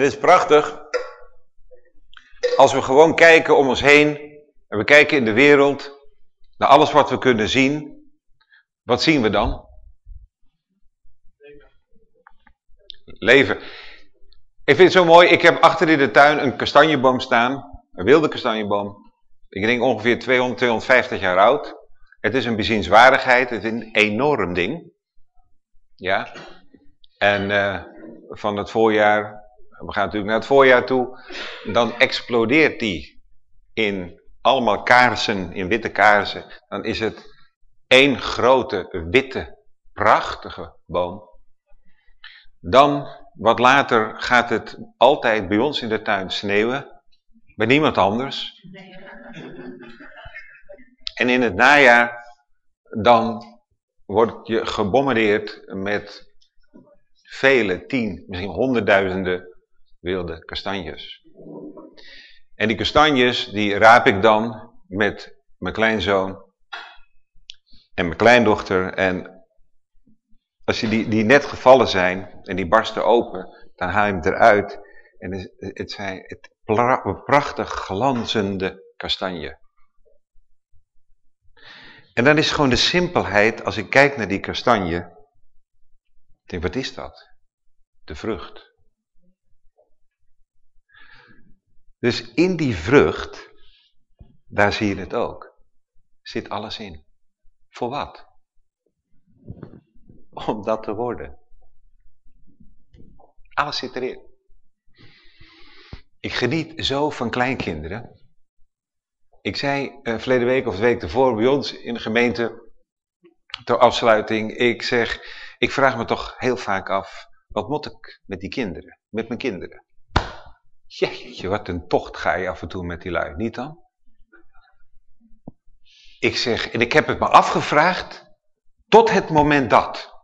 Het is prachtig als we gewoon kijken om ons heen en we kijken in de wereld naar alles wat we kunnen zien. Wat zien we dan? Leven. Ik vind het zo mooi, ik heb achter in de tuin een kastanjeboom staan, een wilde kastanjeboom. Ik denk ongeveer 200, 250 jaar oud. Het is een bezienswaardigheid, het is een enorm ding. Ja. En uh, van het voorjaar, we gaan natuurlijk naar het voorjaar toe, dan explodeert die in allemaal kaarsen, in witte kaarsen. Dan is het één grote, witte, prachtige boom. Dan, wat later, gaat het altijd bij ons in de tuin sneeuwen. Bij niemand anders. En in het najaar, dan word je gebombardeerd met vele, tien, misschien honderdduizenden wilde kastanjes. En die kastanjes, die raap ik dan met mijn kleinzoon en mijn kleindochter. En als die, die net gevallen zijn en die barsten open, dan haal je hem eruit. En het, het zijn het prachtig glanzende kastanje. En dan is gewoon de simpelheid, als ik kijk naar die kastanje, denk, wat is dat? De vrucht. Dus in die vrucht, daar zie je het ook, zit alles in. Voor wat? Om dat te worden. Alles zit erin. Ik geniet zo van kleinkinderen. Ik zei uh, verleden week of de week ervoor bij ons in de gemeente, ter afsluiting, ik zeg, ik vraag me toch heel vaak af, wat moet ik met die kinderen, met mijn kinderen? Jeetje, wat een tocht ga je af en toe met die lui, niet dan? Ik zeg, en ik heb het me afgevraagd, tot het moment dat.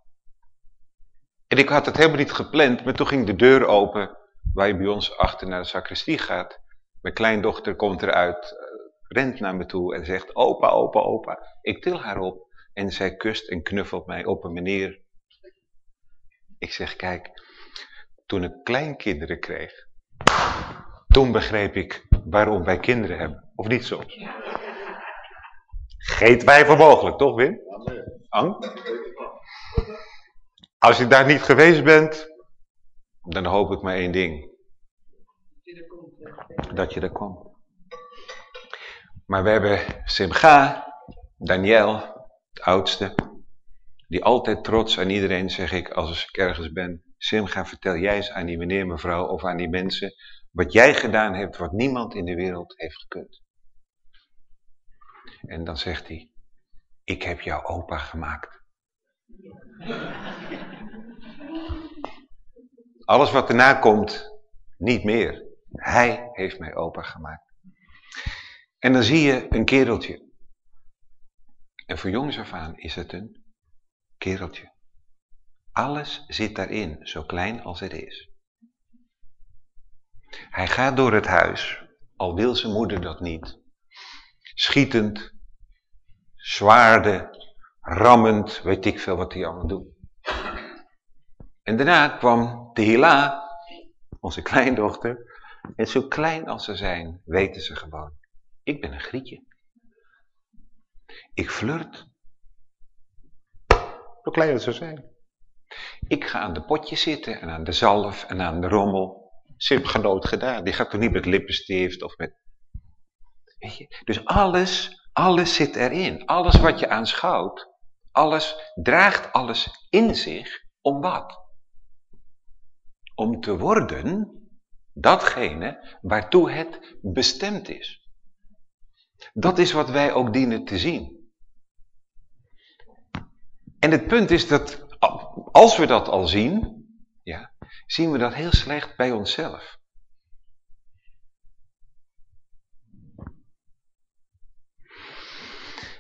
En ik had het helemaal niet gepland, maar toen ging de deur open, waar je bij ons achter naar de sacristie gaat. Mijn kleindochter komt eruit, rent naar me toe en zegt, opa, opa, opa. Ik til haar op en zij kust en knuffelt mij op een manier. Ik zeg, kijk, toen ik kleinkinderen kreeg, toen begreep ik waarom wij kinderen hebben. Of niet zo? Geen twijfel mogelijk, toch Wim? Ang? Als je daar niet geweest bent, dan hoop ik maar één ding. Dat je er komt. Maar we hebben Simcha, Daniel, de oudste, die altijd trots aan iedereen, zeg ik, als ik ergens ben. Simcha, vertel jij eens aan die meneer, mevrouw of aan die mensen, wat jij gedaan hebt, wat niemand in de wereld heeft gekund. En dan zegt hij, ik heb jouw opa gemaakt. Alles wat erna komt, niet meer. Hij heeft mij opa gemaakt. En dan zie je een kereltje. En voor jongens af aan is het een kereltje. Alles zit daarin, zo klein als het is. Hij gaat door het huis, al wil zijn moeder dat niet. Schietend, zwaarde, rammend, weet ik veel wat hij allemaal doet. En daarna kwam Tehila, onze kleindochter. En zo klein als ze zijn, weten ze gewoon. Ik ben een grietje. Ik flirt. Zo klein als ze zijn. Ik ga aan de potje zitten en aan de zalf en aan de rommel. Simpgenoot gedaan. Die gaat toch niet met lippenstift of met... Weet je? Dus alles, alles zit erin. Alles wat je aanschouwt, alles draagt alles in zich. Om wat? Om te worden datgene waartoe het bestemd is. Dat is wat wij ook dienen te zien. En het punt is dat als we dat al zien, ja, zien we dat heel slecht bij onszelf.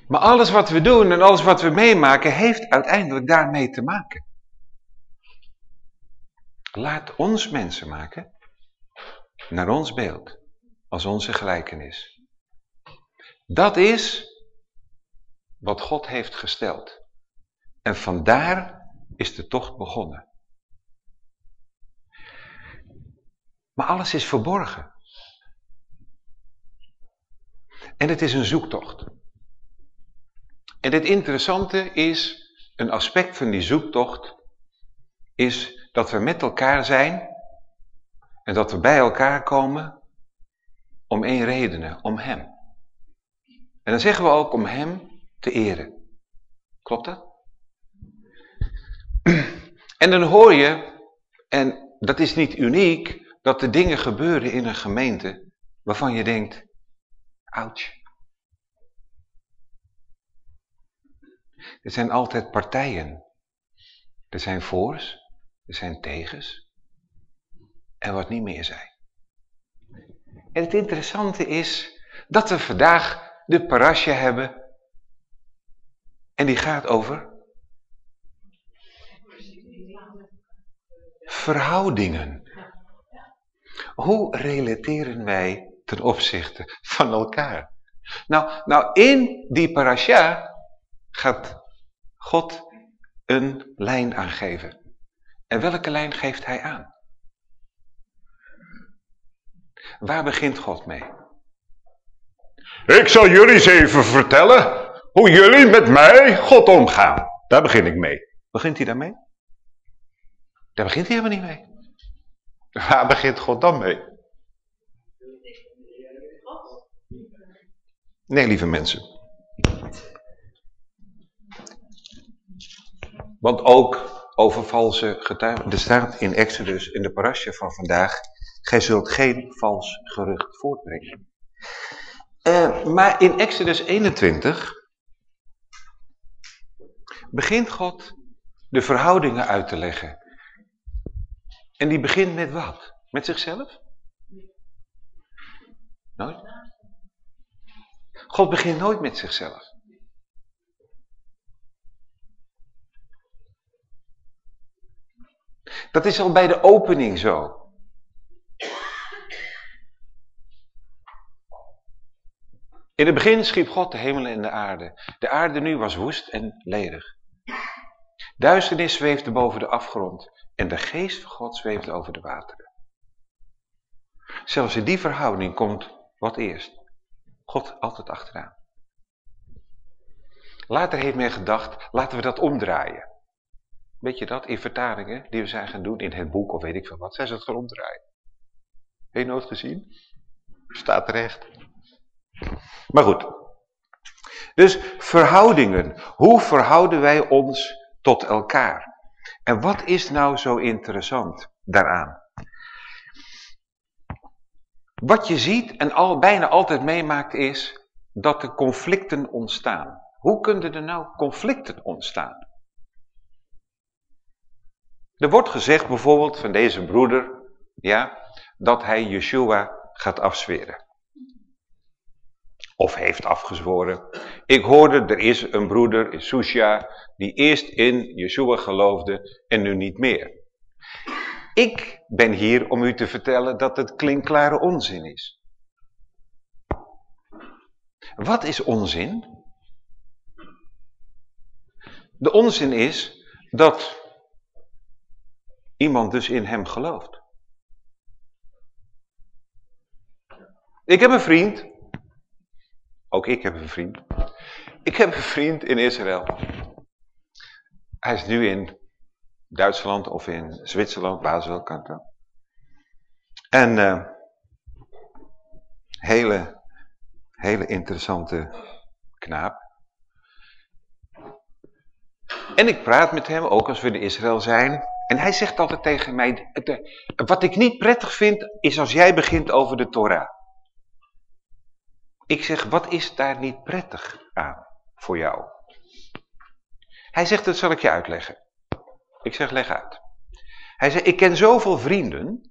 Maar alles wat we doen en alles wat we meemaken heeft uiteindelijk daarmee te maken. Laat ons mensen maken naar ons beeld, als onze gelijkenis. Dat is wat God heeft gesteld. En vandaar is de tocht begonnen. Maar alles is verborgen. En het is een zoektocht. En het interessante is, een aspect van die zoektocht, is dat we met elkaar zijn en dat we bij elkaar komen om één reden, om Hem. En dan zeggen we ook om Hem te eren. Klopt dat? En dan hoor je, en dat is niet uniek, dat er dingen gebeuren in een gemeente waarvan je denkt, ouch. Er zijn altijd partijen. Er zijn voors, er zijn tegens en wat niet meer zijn. En het interessante is dat we vandaag de parasje hebben en die gaat over verhoudingen. Hoe relateren wij ten opzichte van elkaar? Nou, nou in die parasha gaat God een lijn aangeven. En welke lijn geeft hij aan? Waar begint God mee? Ik zal jullie eens even vertellen hoe jullie met mij, God, omgaan. Daar begin ik mee. Begint hij daarmee? Daar begint hij helemaal niet mee. Waar begint God dan mee? Nee, lieve mensen. Want ook over valse getuigen. Er staat in Exodus, in de parasje van vandaag, gij zult geen vals gerucht voortbrengen. Uh, maar in Exodus 21 begint God de verhoudingen uit te leggen. En die begint met wat? Met zichzelf? Nooit? God begint nooit met zichzelf. Dat is al bij de opening zo. In het begin schiep God de hemel en de aarde. De aarde nu was woest en ledig. Duisternis zweefde boven de afgrond en de geest van God zweefde over de wateren. Zelfs in die verhouding komt wat eerst. God altijd achteraan. Later heeft men gedacht, laten we dat omdraaien. Weet je dat, in vertalingen die we zijn gaan doen in het boek of weet ik veel wat, zijn ze het gaan omdraaien. Heb je nooit gezien? Staat terecht. Maar goed. Dus verhoudingen. Hoe verhouden wij ons tot elkaar? En wat is nou zo interessant daaraan? Wat je ziet en al, bijna altijd meemaakt is dat er conflicten ontstaan. Hoe kunnen er nou conflicten ontstaan? Er wordt gezegd bijvoorbeeld van deze broeder, ja, dat hij Yeshua gaat afzweren. Of heeft afgezworen. Ik hoorde, er is een broeder in Susha, die eerst in Yeshua geloofde en nu niet meer. Ik ben hier om u te vertellen dat het klinkklare onzin is. Wat is onzin? De onzin is dat iemand dus in hem gelooft. Ik heb een vriend. Ook ik heb een vriend. Ik heb een vriend in Israël. Hij is nu in Duitsland of in Zwitserland, Basel, kan En uh, hele, hele interessante knaap. En ik praat met hem, ook als we in Israël zijn. En hij zegt altijd tegen mij, wat ik niet prettig vind, is als jij begint over de Torah. Ik zeg, wat is daar niet prettig aan voor jou? Hij zegt, dat zal ik je uitleggen. Ik zeg, leg uit. Hij zegt, ik ken zoveel vrienden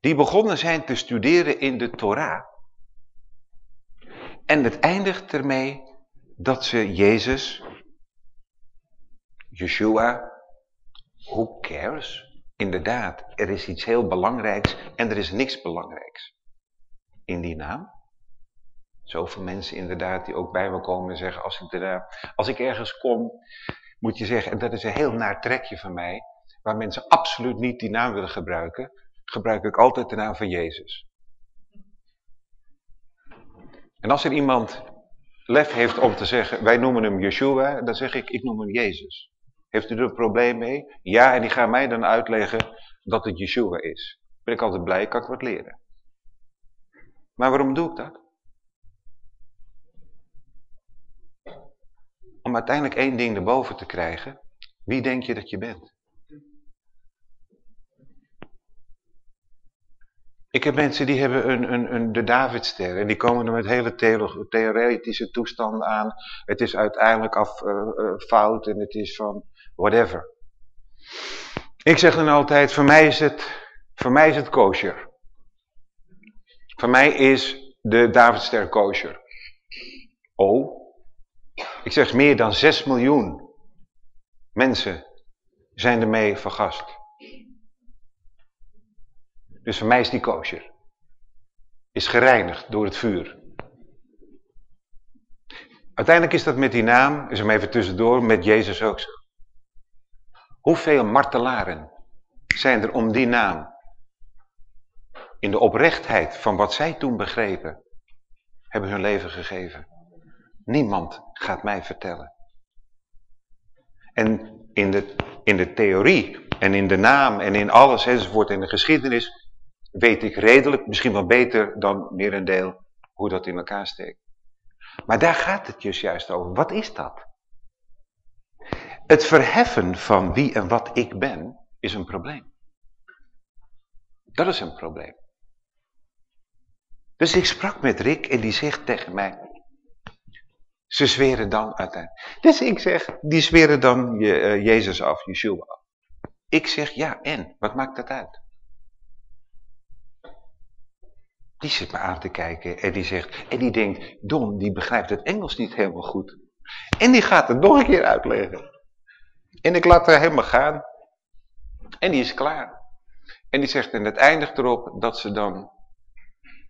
die begonnen zijn te studeren in de Torah. En het eindigt ermee dat ze Jezus, Yeshua, who cares? Inderdaad, er is iets heel belangrijks en er is niks belangrijks in die naam. Zoveel mensen inderdaad die ook bij me komen en zeggen, als ik, er, als ik ergens kom, moet je zeggen, en dat is een heel naar trekje van mij, waar mensen absoluut niet die naam willen gebruiken, gebruik ik altijd de naam van Jezus. En als er iemand lef heeft om te zeggen, wij noemen hem Yeshua, dan zeg ik, ik noem hem Jezus. Heeft u er een probleem mee? Ja, en die gaan mij dan uitleggen dat het Yeshua is. Ben ik altijd blij, kan ik wat leren. Maar waarom doe ik dat? Om uiteindelijk één ding erboven te krijgen. Wie denk je dat je bent? Ik heb mensen die hebben een, een, een, de Davidster en die komen er met hele theoretische toestanden aan. Het is uiteindelijk af, uh, uh, fout en het is van whatever. Ik zeg dan altijd, voor mij is het, voor mij is het kosher. Voor mij is de Davidster kosher. Oh, ik zeg meer dan 6 miljoen mensen zijn ermee vergast. Dus voor mij is die kosher. Is gereinigd door het vuur. Uiteindelijk is dat met die naam, is hem even tussendoor, met Jezus ook. Hoeveel martelaren zijn er om die naam? In de oprechtheid van wat zij toen begrepen, hebben hun leven gegeven. Niemand gaat mij vertellen. En in de, in de theorie en in de naam en in alles enzovoort in de geschiedenis weet ik redelijk, misschien wel beter dan meer een deel, hoe dat in elkaar steekt. Maar daar gaat het dus juist over. Wat is dat? Het verheffen van wie en wat ik ben, is een probleem. Dat is een probleem. Dus ik sprak met Rick en die zegt tegen mij, ze zweren dan uiteindelijk. Dus ik zeg, die zweren dan je, uh, Jezus af, Yeshua af. Ik zeg, ja en, wat maakt dat uit? Die zit me aan te kijken en die zegt, en die denkt, Don, die begrijpt het Engels niet helemaal goed. En die gaat het nog een keer uitleggen. En ik laat haar helemaal gaan. En die is klaar. En die zegt, en het eindigt erop dat ze dan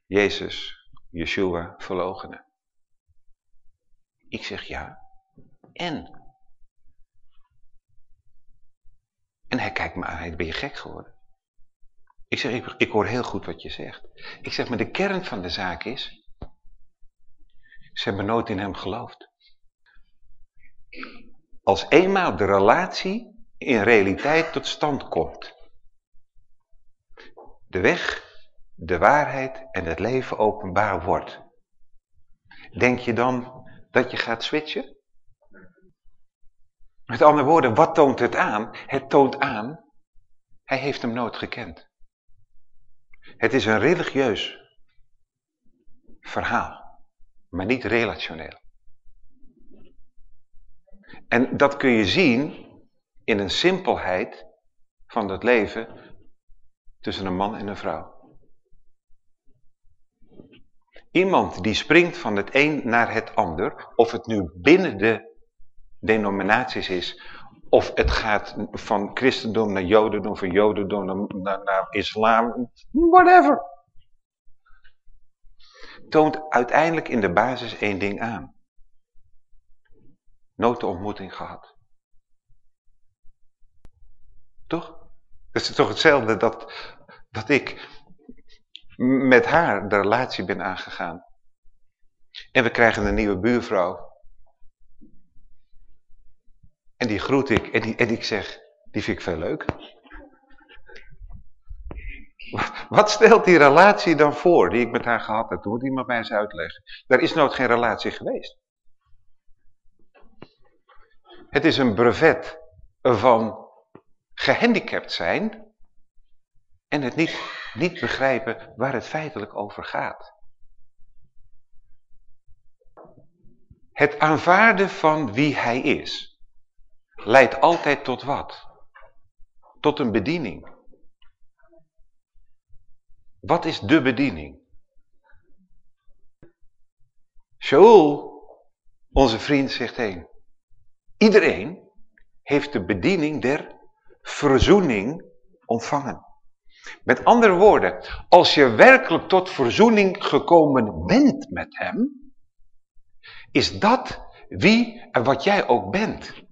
Jezus, Yeshua, verlogenen. Ik zeg ja. En? En hij kijkt me aan, ben je gek geworden? Ik zeg, ik, ik hoor heel goed wat je zegt. Ik zeg, maar de kern van de zaak is, ze hebben nooit in hem geloofd. Als eenmaal de relatie in realiteit tot stand komt. De weg, de waarheid en het leven openbaar wordt. Denk je dan dat je gaat switchen? Met andere woorden, wat toont het aan? Het toont aan, hij heeft hem nooit gekend. Het is een religieus verhaal, maar niet relationeel. En dat kun je zien in een simpelheid van het leven tussen een man en een vrouw. Iemand die springt van het een naar het ander, of het nu binnen de denominaties is, of het gaat van christendom naar jodendom, van jodendom naar, naar, islam, whatever. Toont uiteindelijk in de basis één ding aan. Nooit de ontmoeting gehad. Toch? Dat is toch hetzelfde dat, dat ik met haar de relatie ben aangegaan. En we krijgen een nieuwe buurvrouw. En die groet ik en, die, en ik zeg, die vind ik veel leuk. Wat stelt die relatie dan voor die ik met haar gehad heb? Toen moet iemand mij eens uitleggen. Daar is nooit geen relatie geweest. Het is een brevet van gehandicapt zijn en het niet, niet begrijpen waar het feitelijk over gaat. Het aanvaarden van wie hij is, leidt altijd tot wat? Tot een bediening. Wat is de bediening? Shaul, onze vriend, zegt heen. Iedereen heeft de bediening der verzoening ontvangen. Met andere woorden, als je werkelijk tot verzoening gekomen bent met hem, is dat wie en wat jij ook bent.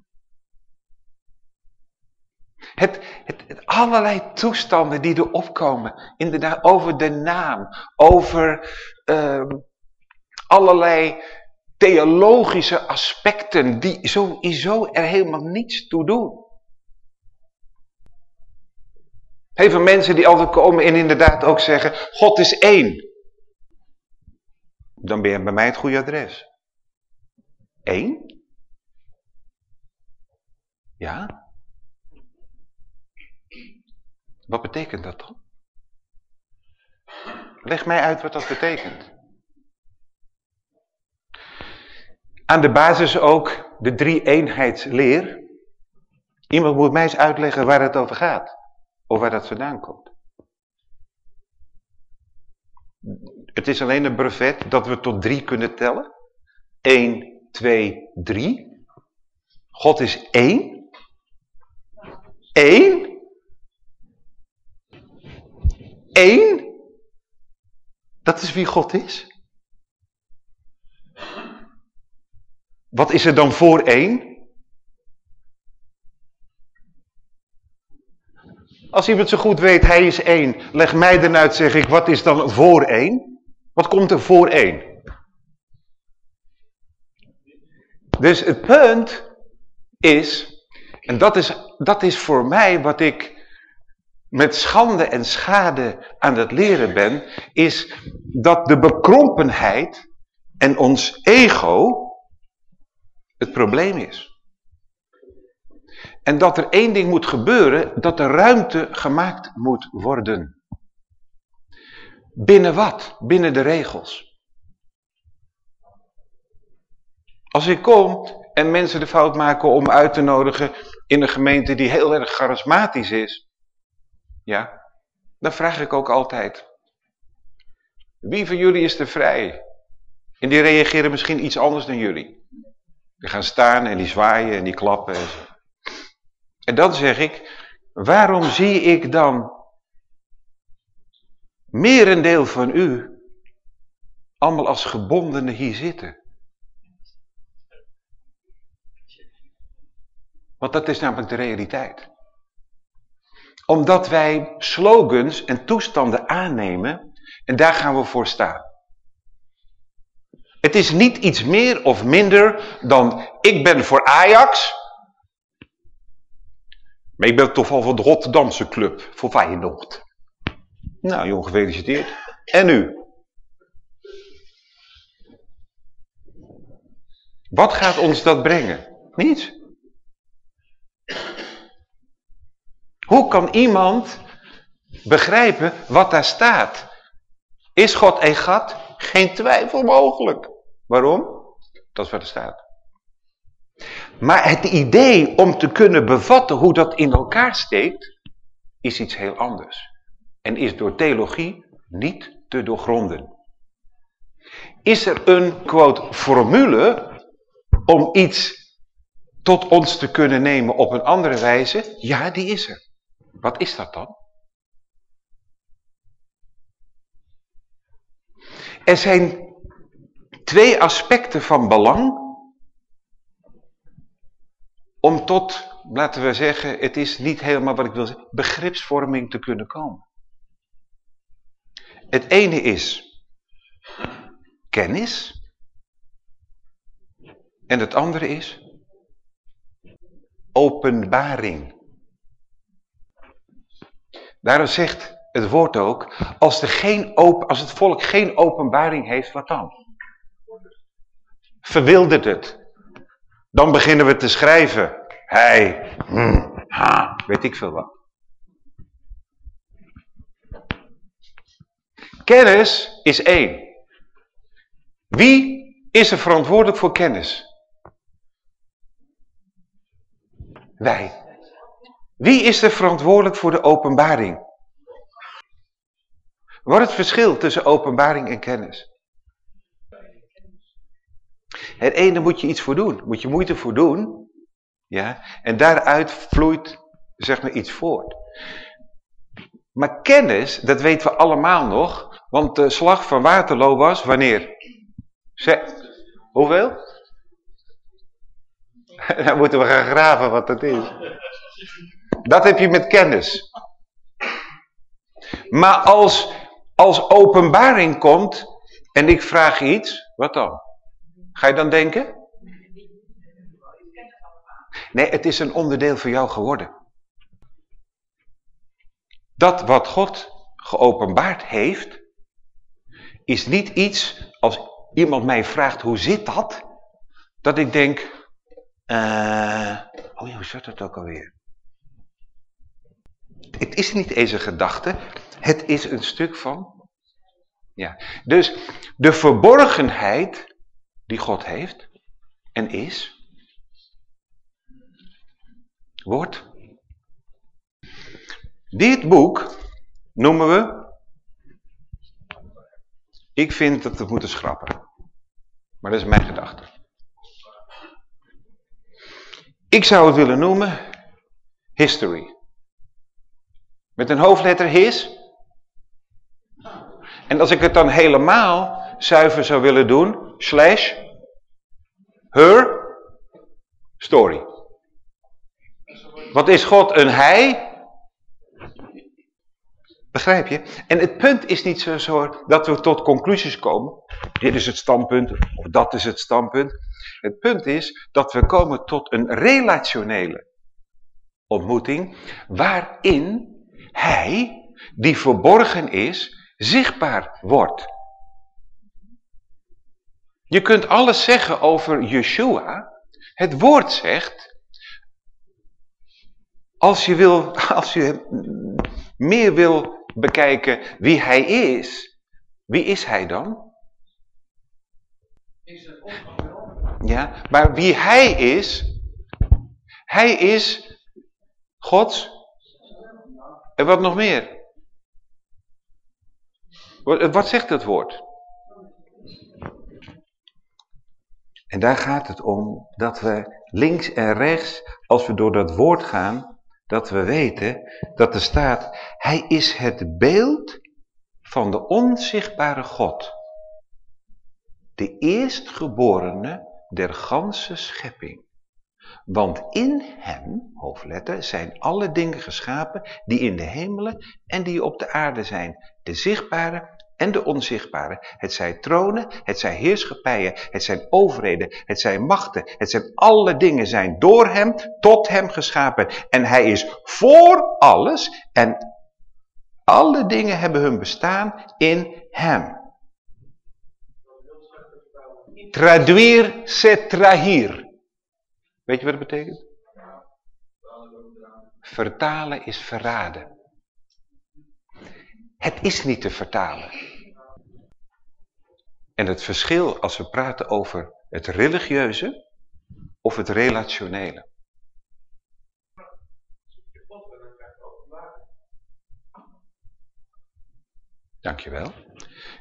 Het, het, het, allerlei toestanden die er opkomen. Inderdaad, over de naam. Over uh, allerlei theologische aspecten die sowieso er helemaal niets toe doen. Heel veel mensen die altijd komen en inderdaad ook zeggen, God is één. Dan ben je bij mij het goede adres. Eén? Ja? Wat betekent dat dan? Leg mij uit wat dat betekent. Aan de basis ook de drie-eenheidsleer. Iemand moet mij eens uitleggen waar het over gaat. Of waar dat vandaan komt. Het is alleen een brevet dat we tot drie kunnen tellen. 1, 2, 3. God is één. Eén. Eén. Dat is wie God is. Wat is er dan voor één? Als iemand zo goed weet, hij is één, leg mij dan uit, zeg ik, wat is dan voor één? Wat komt er voor één? Dus het punt is, en dat is, dat is voor mij wat ik met schande en schade aan het leren ben, is dat de bekrompenheid en ons ego het probleem is. En dat er één ding moet gebeuren, dat er ruimte gemaakt moet worden. Binnen wat? Binnen de regels. Als ik kom en mensen de fout maken om uit te nodigen in een gemeente die heel erg charismatisch is, ja, dan vraag ik ook altijd, wie van jullie is er vrij? En die reageren misschien iets anders dan jullie. Die gaan staan en die zwaaien en die klappen. En, en dan zeg ik, waarom zie ik dan merendeel van u allemaal als gebondenen hier zitten? Want dat is namelijk de realiteit. Omdat wij slogans en toestanden aannemen en daar gaan we voor staan. Het is niet iets meer of minder dan ik ben voor Ajax. Maar ik ben toch wel voor de Rotterdamse club, voor Feyenoord. Nou, jong, gefeliciteerd. En u? Wat gaat ons dat brengen? Niets. Hoe kan iemand begrijpen wat daar staat? Is God een gat? Geen twijfel mogelijk. Waarom? Dat is wat er staat. Maar het idee om te kunnen bevatten hoe dat in elkaar steekt, is iets heel anders. En is door theologie niet te doorgronden. Is er een, quote, formule om iets tot ons te kunnen nemen op een andere wijze? Ja, die is er. Wat is dat dan? Er zijn twee aspecten van belang om tot, laten we zeggen, het is niet helemaal wat ik wil zeggen, begripsvorming te kunnen komen. Het ene is kennis en het andere is openbaring. Daarom zegt het woord ook, als, er geen open, als het volk geen openbaring heeft, wat dan? verwildert het. Dan beginnen we te schrijven. Hij, hm, ha, weet ik veel wat. Kennis is één. Wie is er verantwoordelijk voor kennis? Wij. Wie is er verantwoordelijk voor de openbaring? Wat is het verschil tussen openbaring en kennis? Het ene moet je iets voor doen, moet je moeite voor doen. Ja, en daaruit vloeit zeg maar iets voort. Maar kennis, dat weten we allemaal nog, want de slag van Waterloo was wanneer? hoeveel? Dan moeten we gaan graven wat dat is. Dat heb je met kennis. Maar als, als openbaring komt en ik vraag iets, wat dan? Ga je dan denken? Nee, het is een onderdeel van jou geworden. Dat wat God geopenbaard heeft, is niet iets als iemand mij vraagt hoe zit dat, dat ik denk, uh, oh ja, hoe zit dat ook alweer? Het is niet eens een gedachte, het is een stuk van, ja. Dus de verborgenheid die God heeft en is, wordt. Dit boek noemen we, ik vind dat we het moeten schrappen. Maar dat is mijn gedachte. Ik zou het willen noemen history. Met een hoofdletter his. En als ik het dan helemaal zuiver zou willen doen, slash her story. Wat is God? Een hij? Begrijp je? En het punt is niet zo, zo dat we tot conclusies komen. Dit is het standpunt, of dat is het standpunt. Het punt is dat we komen tot een relationele ontmoeting, waarin hij, die verborgen is, zichtbaar wordt. Je kunt alles zeggen over Yeshua. Het woord zegt, als je, wil, als je meer wil bekijken wie hij is, wie is hij dan? Ja, maar wie hij is, hij is Gods. En wat nog meer? Wat zegt het woord? En daar gaat het om dat we links en rechts, als we door dat woord gaan, dat we weten dat er staat, hij is het beeld van de onzichtbare God. De eerstgeborene der ganse schepping. Want in hem, hoofdletter, zijn alle dingen geschapen die in de hemelen en die op de aarde zijn. De zichtbare en de onzichtbare. Het zijn tronen, het zijn heerschappijen, het zijn overheden, het zijn machten. Het zijn alle dingen zijn door hem, tot hem geschapen. En hij is voor alles en alle dingen hebben hun bestaan in hem. Traduir se trahir. Weet je wat dat betekent? Vertalen is verraden. Het is niet te vertalen. En het verschil als we praten over het religieuze of het relationele. Dankjewel.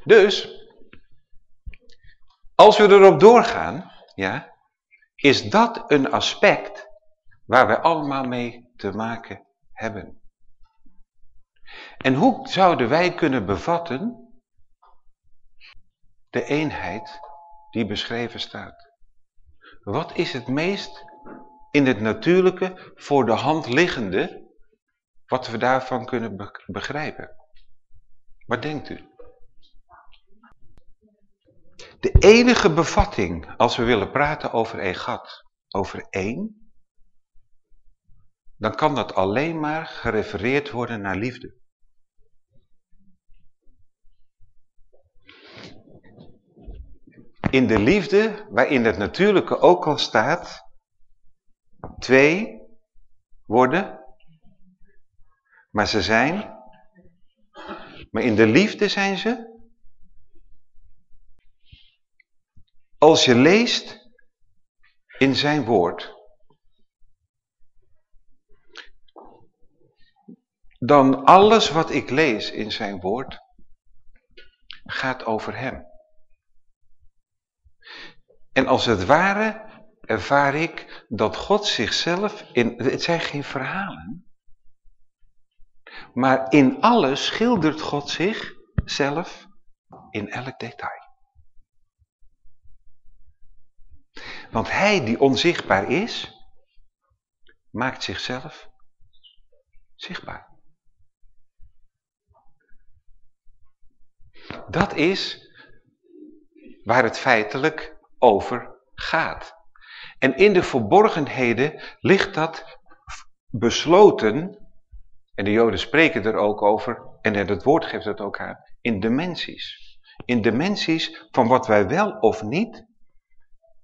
Dus, als we erop doorgaan, ja, is dat een aspect waar we allemaal mee te maken hebben. En hoe zouden wij kunnen bevatten de eenheid die beschreven staat? Wat is het meest in het natuurlijke voor de hand liggende wat we daarvan kunnen begrijpen? Wat denkt u? De enige bevatting als we willen praten over egat, over één, dan kan dat alleen maar gerefereerd worden naar liefde. In de liefde, waarin het natuurlijke ook al staat, twee worden, maar ze zijn, maar in de liefde zijn ze. Als je leest in zijn woord, dan alles wat ik lees in zijn woord gaat over hem. En als het ware ervaar ik dat God zichzelf in, het zijn geen verhalen, maar in alles schildert God zichzelf in elk detail. Want hij die onzichtbaar is, maakt zichzelf zichtbaar. Dat is waar het feitelijk over gaat. En in de verborgenheden ligt dat besloten, en de joden spreken er ook over, en het woord geeft het ook aan, in dimensies. In dimensies van wat wij wel of niet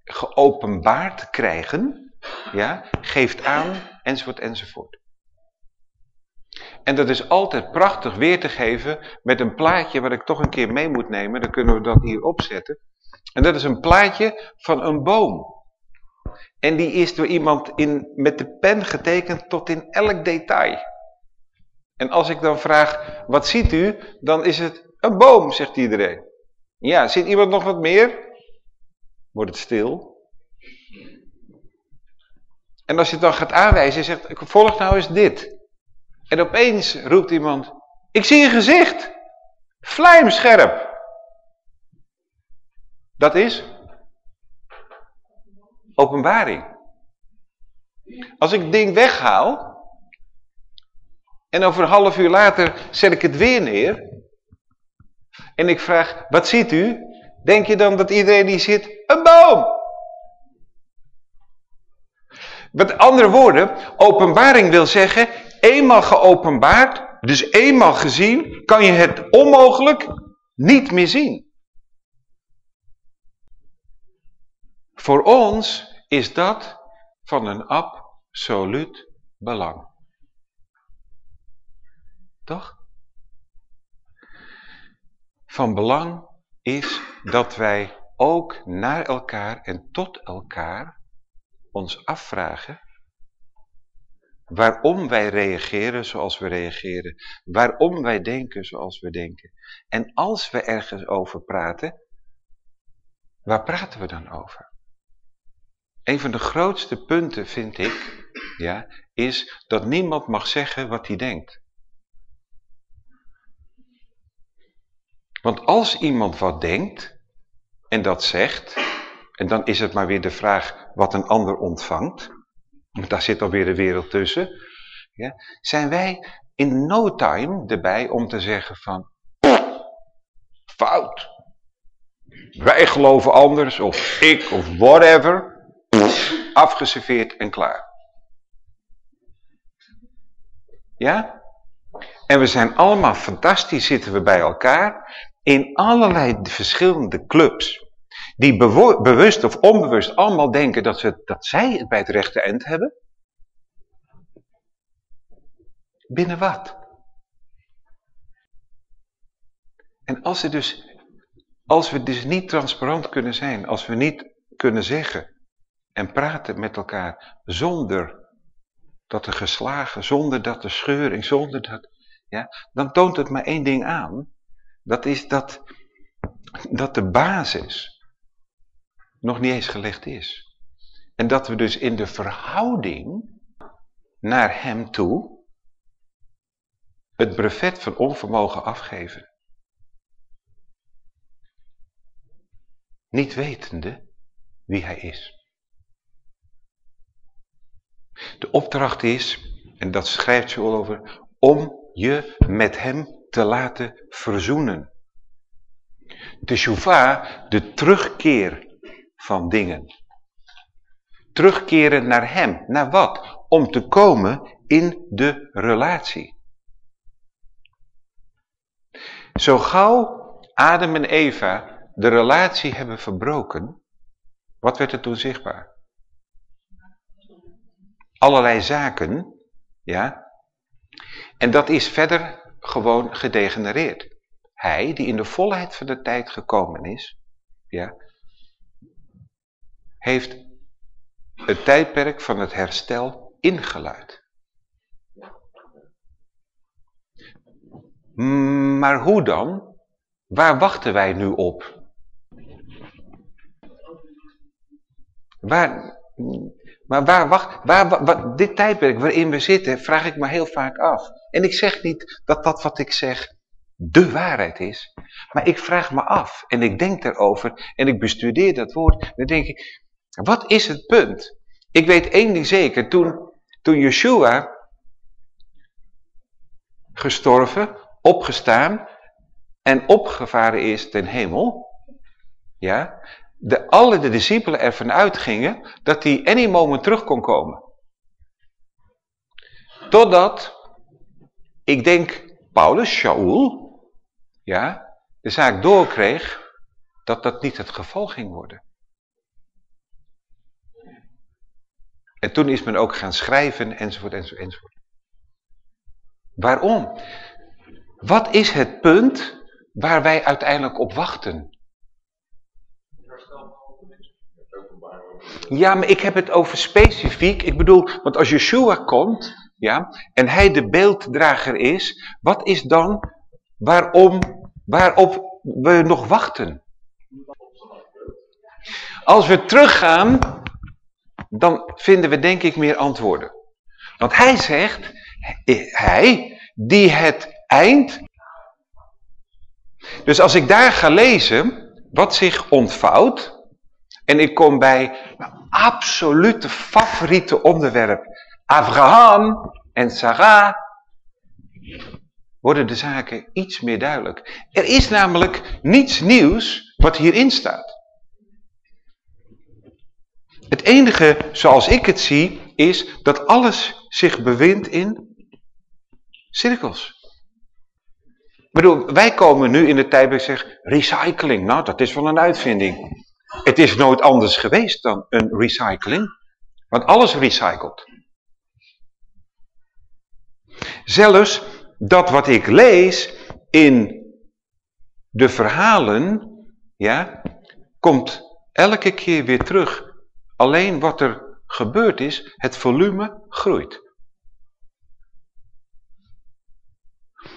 geopenbaard krijgen, ja, geeft aan, enzovoort, enzovoort. En dat is altijd prachtig weer te geven met een plaatje wat ik toch een keer mee moet nemen. Dan kunnen we dat hier opzetten. En dat is een plaatje van een boom. En die is door iemand in, met de pen getekend tot in elk detail. En als ik dan vraag, wat ziet u? Dan is het een boom, zegt iedereen. Ja, ziet iemand nog wat meer? Wordt het stil. En als je het dan gaat aanwijzen, zegt, volg nou eens dit. En opeens roept iemand, ik zie een gezicht. Vlijmscherp. Dat is openbaring. Als ik het ding weghaal en over een half uur later zet ik het weer neer en ik vraag, wat ziet u? Denk je dan dat iedereen die zit, een boom? Met andere woorden, openbaring wil zeggen, eenmaal geopenbaard, dus eenmaal gezien, kan je het onmogelijk niet meer zien. Voor ons is dat van een absoluut belang. Toch? Van belang is dat wij ook naar elkaar en tot elkaar ons afvragen waarom wij reageren zoals we reageren, waarom wij denken zoals we denken. En als we ergens over praten, waar praten we dan over? Een van de grootste punten vind ik, ja, is dat niemand mag zeggen wat hij denkt. Want als iemand wat denkt en dat zegt, en dan is het maar weer de vraag wat een ander ontvangt, want daar zit alweer de wereld tussen, ja, zijn wij in no time erbij om te zeggen van, fout. Wij geloven anders, of ik, of whatever afgeserveerd en klaar. Ja? En we zijn allemaal fantastisch, zitten we bij elkaar in allerlei verschillende clubs. Die bewust of onbewust allemaal denken dat, ze, dat zij het bij het rechte eind hebben. Binnen wat? En als, dus, als we dus niet transparant kunnen zijn, als we niet kunnen zeggen en praten met elkaar zonder dat er geslagen, zonder dat er scheuring, zonder dat, ja, dan toont het maar één ding aan. Dat is dat, dat de basis nog niet eens gelegd is. En dat we dus in de verhouding naar hem toe het brevet van onvermogen afgeven. Niet wetende wie hij is. De opdracht is, en dat schrijft al over, om je met hem te laten verzoenen. De shuva, de terugkeer van dingen. Terugkeren naar hem. Naar wat? Om te komen in de relatie. Zo gauw Adam en Eva de relatie hebben verbroken, wat werd er toen zichtbaar? allerlei zaken, ja. En dat is verder gewoon gedegenereerd. Hij, die in de volheid van de tijd gekomen is, ja, heeft het tijdperk van het herstel ingeluid. Maar hoe dan? Waar wachten wij nu op? Waar, maar waar, wacht, waar, dit tijdperk waarin we zitten, vraag ik me heel vaak af. En ik zeg niet dat dat wat ik zeg de waarheid is. Maar ik vraag me af en ik denk erover en ik bestudeer dat woord. Dan denk ik, wat is het punt? Ik weet één ding zeker, toen, toen Yeshua gestorven, opgestaan en opgevaren is ten hemel. Ja, de, alle de discipelen ervan uitgingen dat hij any moment terug kon komen. Totdat, ik denk, Paulus, Shaul, ja, de zaak doorkreeg dat dat niet het geval ging worden. En toen is men ook gaan schrijven, enzovoort, enzovoort. Waarom? Wat is het punt waar wij uiteindelijk op wachten? Ja, maar ik heb het over specifiek. Ik bedoel, want als Yeshua komt, ja, en hij de beelddrager is, wat is dan waarom, waarop we nog wachten? Als we teruggaan, dan vinden we denk ik meer antwoorden. Want hij zegt, hij die het eind... Dus als ik daar ga lezen, wat zich ontvouwt, en ik kom bij mijn absolute favoriete onderwerp, Abraham en Sarah, worden de zaken iets meer duidelijk. Er is namelijk niets nieuws wat hierin staat. Het enige, zoals ik het zie, is dat alles zich bevindt in cirkels. Ik bedoel, wij komen nu in de tijd bij zeg recycling. Nou, dat is wel een uitvinding. Het is nooit anders geweest dan een recycling. Want alles recycelt. Zelfs dat wat ik lees in de verhalen, ja, komt elke keer weer terug. Alleen wat er gebeurd is, het volume groeit.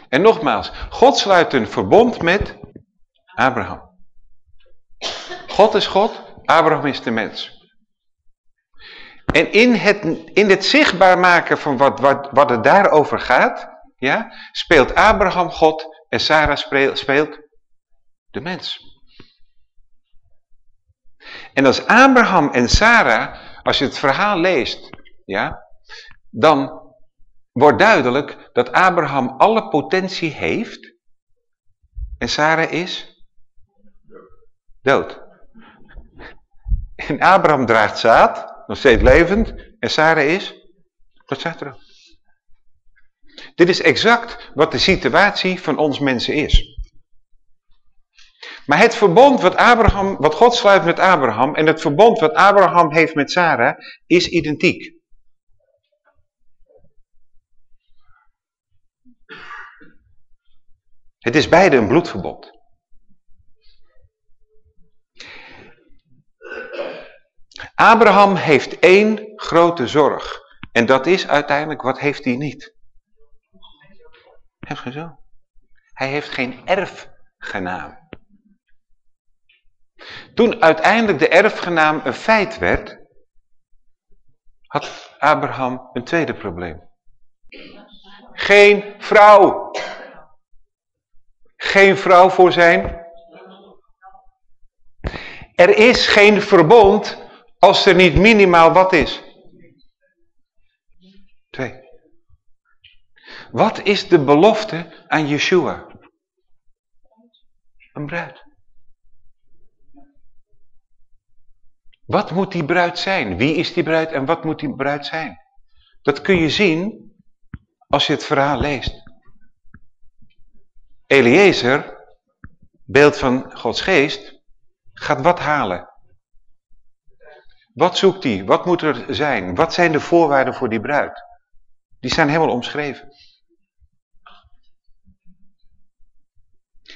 En nogmaals, God sluit een verbond met Abraham. God is God, Abraham is de mens. En in het, in het zichtbaar maken van wat, wat, wat het daarover gaat, ja, speelt Abraham God en Sarah speelt de mens. En als Abraham en Sarah, als je het verhaal leest, ja, dan wordt duidelijk dat Abraham alle potentie heeft en Sarah is dood. En Abraham draagt zaad, nog steeds levend, en Sarah is, staat er? Dit is exact wat de situatie van ons mensen is. Maar het verbond wat, Abraham, wat God sluit met Abraham en het verbond wat Abraham heeft met Sarah is identiek. Het is beide een bloedverbond. Abraham heeft één grote zorg. En dat is uiteindelijk, wat heeft hij niet? Heeft zo? Hij heeft geen erfgenaam. Toen uiteindelijk de erfgenaam een feit werd, had Abraham een tweede probleem. Geen vrouw. Geen vrouw voor zijn. Er is geen verbond als er niet minimaal wat is. Twee. Wat is de belofte aan Yeshua? Een bruid. Wat moet die bruid zijn? Wie is die bruid en wat moet die bruid zijn? Dat kun je zien als je het verhaal leest. Eliezer, beeld van Gods geest, gaat wat halen? Wat zoekt hij? Wat moet er zijn? Wat zijn de voorwaarden voor die bruid? Die zijn helemaal omschreven.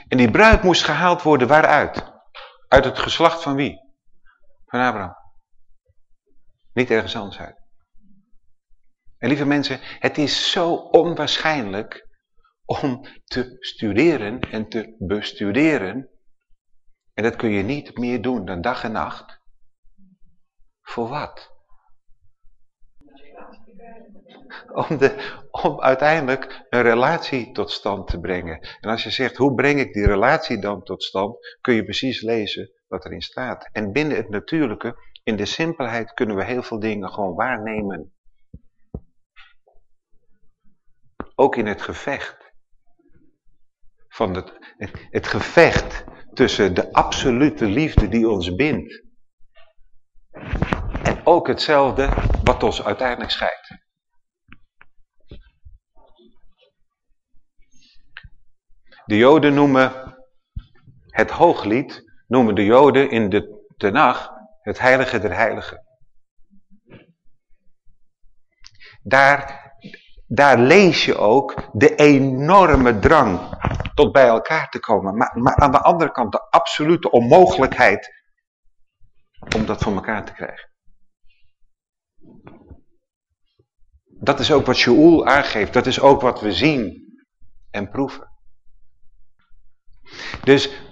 En die bruid moest gehaald worden waaruit? Uit het geslacht van wie? Van Abraham. Niet ergens anders uit. En lieve mensen, het is zo onwaarschijnlijk om te studeren en te bestuderen. En dat kun je niet meer doen dan dag en nacht. Voor wat? Om, de, om uiteindelijk een relatie tot stand te brengen. En als je zegt, hoe breng ik die relatie dan tot stand, kun je precies lezen wat erin staat. En binnen het natuurlijke, in de simpelheid, kunnen we heel veel dingen gewoon waarnemen. Ook in het gevecht. van het, het gevecht tussen de absolute liefde die ons bindt. En ook hetzelfde wat ons uiteindelijk scheidt. De Joden noemen het hooglied, noemen de Joden in de Tenach het heilige der heiligen. Daar, daar lees je ook de enorme drang tot bij elkaar te komen. Maar, maar aan de andere kant de absolute onmogelijkheid om dat voor elkaar te krijgen. Dat is ook wat Shaul aangeeft. Dat is ook wat we zien en proeven. Dus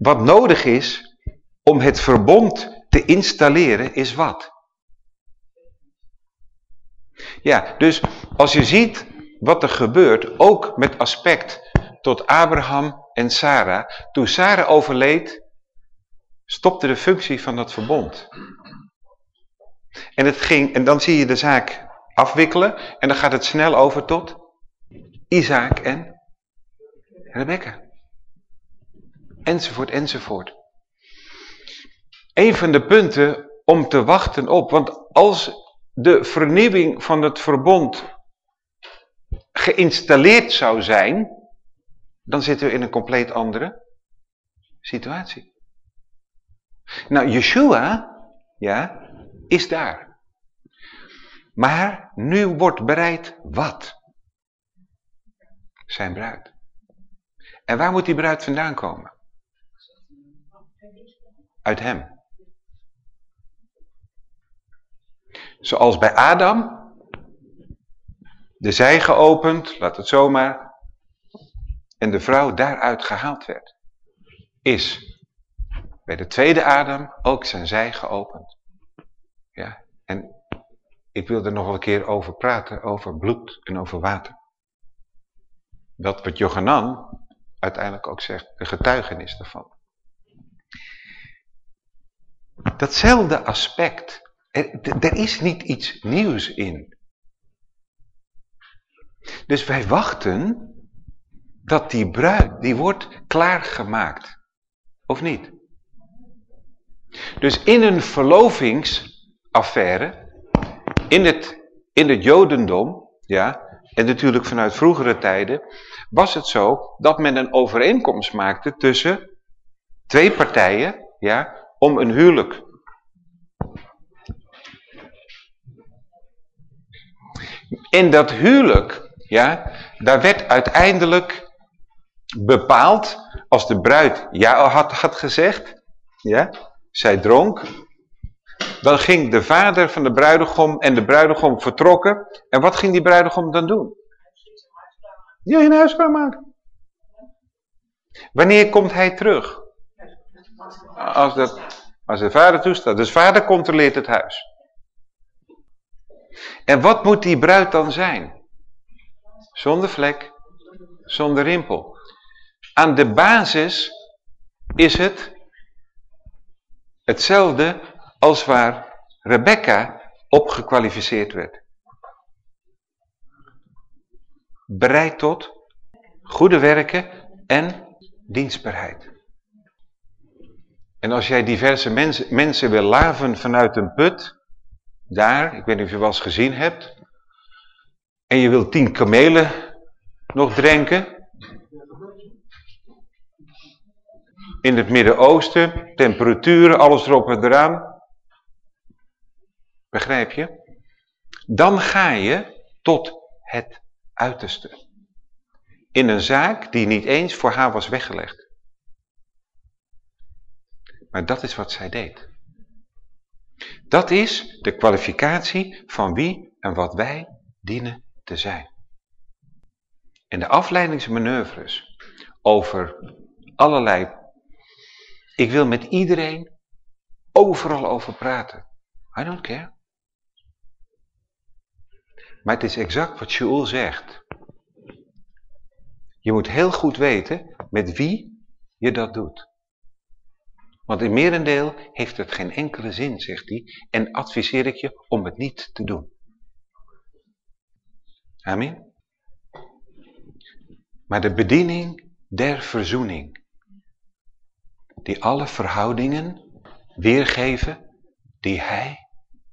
wat nodig is om het verbond te installeren is wat? Ja, dus als je ziet wat er gebeurt, ook met aspect tot Abraham en Sarah. Toen Sarah overleed, stopte de functie van dat verbond. En, het ging, en dan zie je de zaak afwikkelen en dan gaat het snel over tot Isaac en Rebecca. Enzovoort, enzovoort. Een van de punten om te wachten op, want als de vernieuwing van het verbond geïnstalleerd zou zijn, dan zitten we in een compleet andere situatie. Nou, Yeshua, ja, is daar. Maar nu wordt bereid wat? Zijn bruid. En waar moet die bruid vandaan komen? Uit hem. Zoals bij Adam, de zij geopend, laat het zomaar, en de vrouw daaruit gehaald werd, is bij de tweede Adam ook zijn zij geopend. Ja, en ik wil er nog wel een keer over praten, over bloed en over water. Dat wat Johanan uiteindelijk ook zegt, de getuigenis daarvan. Datzelfde aspect, er, is niet iets nieuws in. Dus wij wachten dat die bruid, die wordt klaargemaakt. Of niet? Dus in een verlovingsaffaire, in het, in het jodendom, ja, en natuurlijk vanuit vroegere tijden, was het zo dat men een overeenkomst maakte tussen twee partijen, ja, om een huwelijk. In dat huwelijk, ja, daar werd uiteindelijk bepaald, als de bruid ja had, had gezegd, ja, zij dronk, dan ging de vader van de bruidegom en de bruidegom vertrokken. En wat ging die bruidegom dan doen? Ja, in huis maken. Wanneer komt hij terug? Als, dat, als de vader toestaat. Dus vader controleert het huis. En wat moet die bruid dan zijn? Zonder vlek, zonder rimpel. Aan de basis is het hetzelfde als waar Rebecca op gekwalificeerd werd. Bereid tot goede werken en dienstbaarheid. En als jij diverse mensen, mensen wil laven vanuit een put, daar, ik weet niet of je wel eens gezien hebt, en je wil tien kamelen nog drinken, in het Midden-Oosten, temperaturen, alles erop en eraan. Begrijp je? Dan ga je tot het uiterste. In een zaak die niet eens voor haar was weggelegd. Maar dat is wat zij deed. Dat is de kwalificatie van wie en wat wij dienen te zijn. En de afleidingsmanoeuvres over allerlei ik wil met iedereen overal over praten. I don't care. Maar het is exact wat Shaul zegt. Je moet heel goed weten met wie je dat doet. Want in merendeel heeft het geen enkele zin, zegt hij. En adviseer ik je om het niet te doen. Amen. maar de bediening der verzoening. Die alle verhoudingen weergeven die hij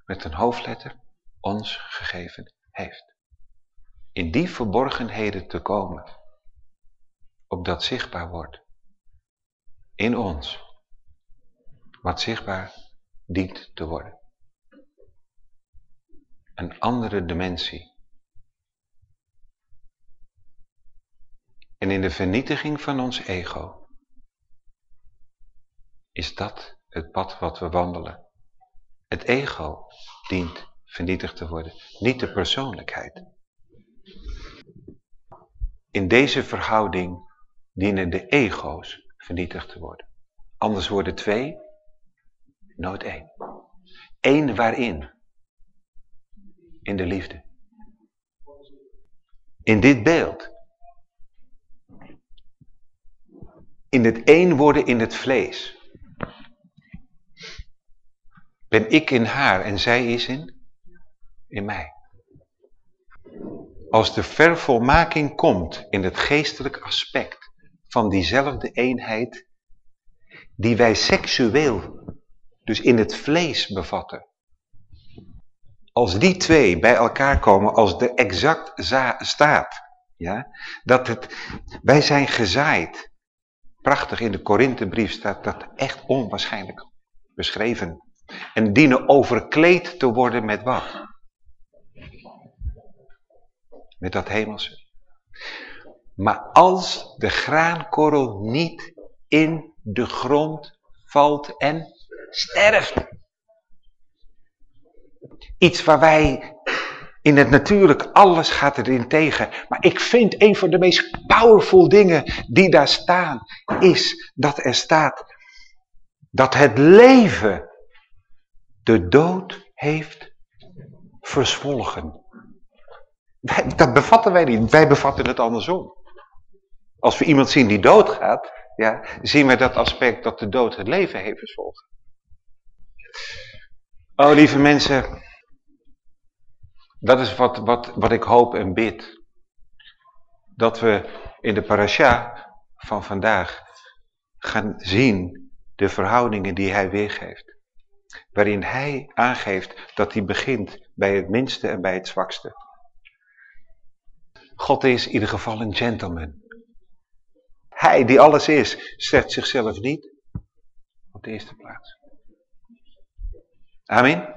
met een hoofdletter ons gegeven heeft. In die verborgenheden te komen, opdat zichtbaar wordt in ons wat zichtbaar dient te worden. Een andere dimensie. En in de vernietiging van ons ego is dat het pad wat we wandelen. Het ego dient vernietigd te worden, niet de persoonlijkheid. In deze verhouding dienen de ego's vernietigd te worden. Anders worden twee nooit één. Eén waarin? In de liefde. In dit beeld. In het één worden in het vlees. Ben ik in haar en zij is in? In mij. Als de vervolmaking komt in het geestelijk aspect van diezelfde eenheid die wij seksueel dus in het vlees bevatten. Als die twee bij elkaar komen als de exact staat, ja, dat het, wij zijn gezaaid. Prachtig in de Korinthebrief staat dat echt onwaarschijnlijk beschreven. En dienen overkleed te worden met wat? Met dat hemelse. Maar als de graankorrel niet in de grond valt en sterft. Iets waar wij in het natuurlijk, alles gaat erin tegen. Maar ik vind een van de meest powerful dingen die daar staan, is dat er staat dat het leven de dood heeft verzwolgen. Dat bevatten wij niet, wij bevatten het andersom. Als we iemand zien die doodgaat, ja, zien we dat aspect dat de dood het leven heeft verzwolgen. Oh, lieve mensen, dat is wat, wat, wat ik hoop en bid. Dat we in de parasha van vandaag gaan zien de verhoudingen die hij weergeeft. Waarin hij aangeeft dat hij begint bij het minste en bij het zwakste. God is in ieder geval een gentleman. Hij die alles is, zet zichzelf niet op de eerste plaats. Amen.